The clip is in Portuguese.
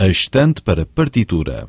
a estante para partitura.